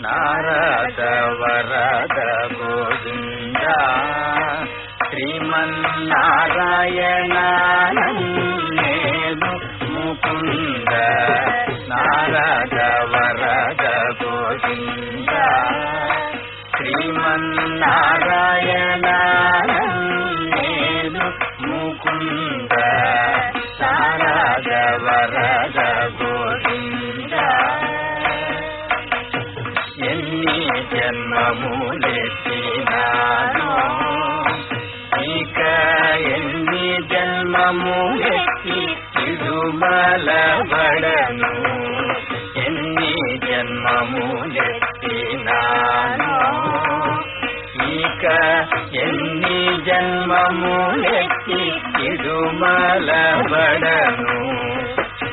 నారద వరద గోవింద శ్రీమన్నారాయణ ముకుంద నారద వరద గోవింద శ్రీమన్నారాయణ ముకుంద ఎన్ని జన్మములెత్తినాను. ఇక ఎన్ని జన్మములెత్తి ఇడుమలబడను ఎన్ని జన్మములెత్తినాను. ఇక ఎన్ని జన్మములెత్తి ఇడుమలబడను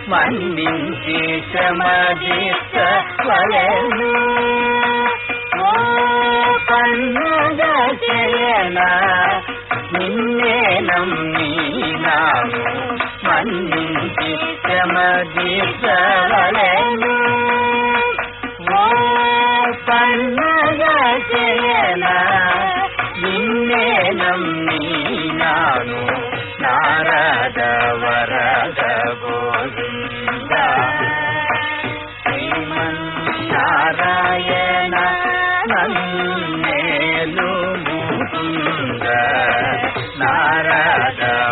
మన్నించి శ్రమదీర్చవలెను ఓ పన్నుగ చేయన నిన్నే నమ్మినాను మన్నించి శ్రమదీర్చవలెను ఓ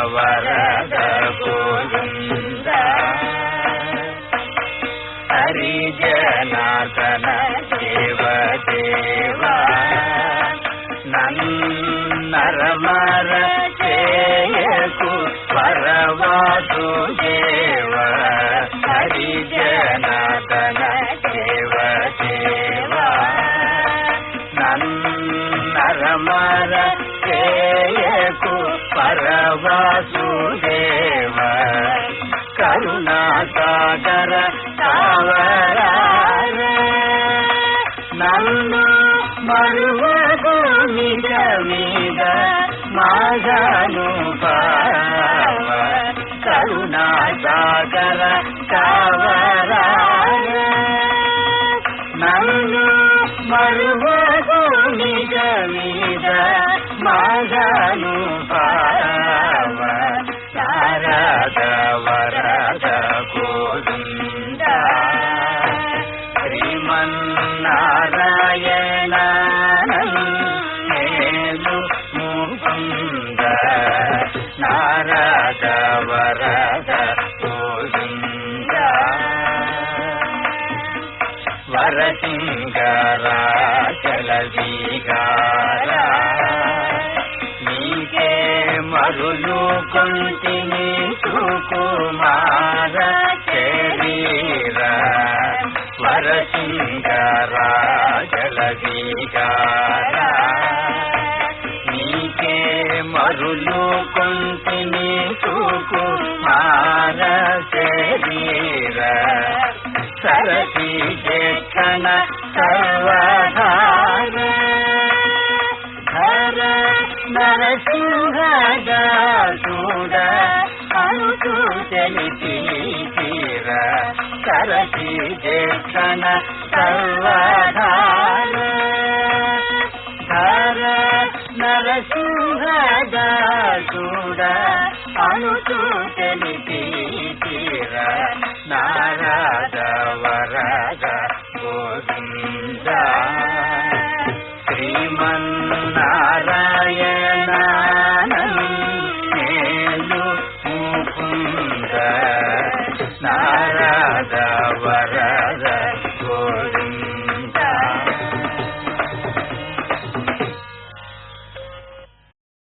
వరద గోవింద హరిజనార్దన దేవ దేవా. నన్నరమర చేయకు పరవాసు దేవ హరిజనార్దన దేవ దేవా నన్నరమర చేయకు పరవాసు వాసుదేవ కరుణా సాగర కావరార నన్ను మరువకు నిజ మీద మాగను పావ కరుణా సాగర కావరార నన్ను మరువకు నిజ మీద మాగను ముకుంద నారద వరద గోవింద. వరసింగరాచల వీగారా నీకే మరులు సుకుమార శరీర సరసి జక్షణ సర్వధార హర నరసింహూడ అనుచు తెలిసి తీర సరసి జక్షణ సర్వధార హర నరసింహూడ అనుచు తెలిసి తీర